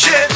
shit.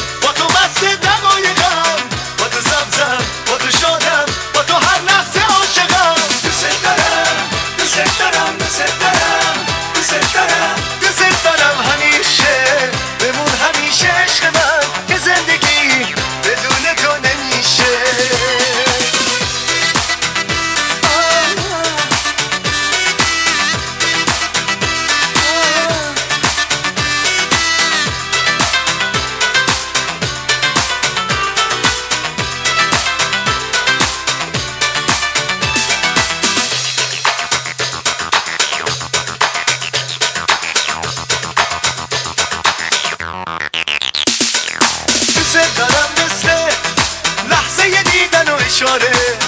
çare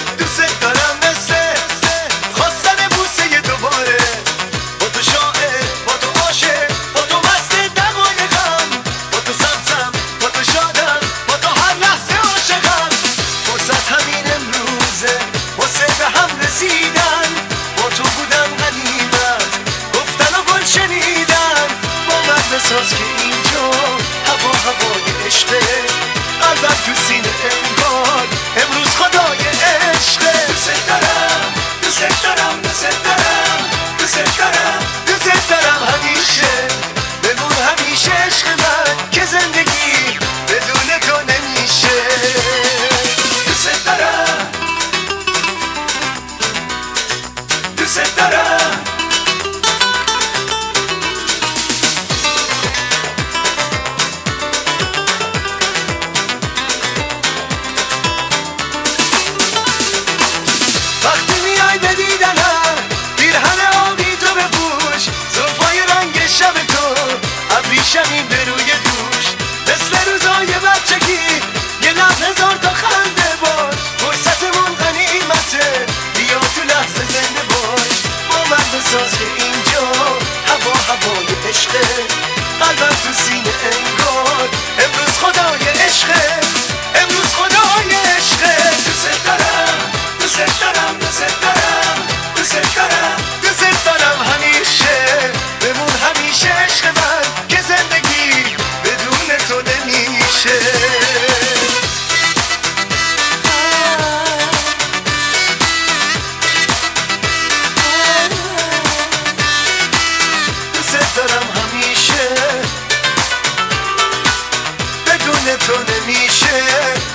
ساز اینجا هوا هوای عشقه. قلبم تو سینه انگار. امروز خدای عشقه. امروز خدای عشقه. دوست دارم دوست دارم دوست دارم دوست دارم دوست دارم همیشه. بمون همیشه عشق من. تو نمیشه